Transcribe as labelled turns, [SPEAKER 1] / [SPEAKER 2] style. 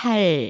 [SPEAKER 1] 팔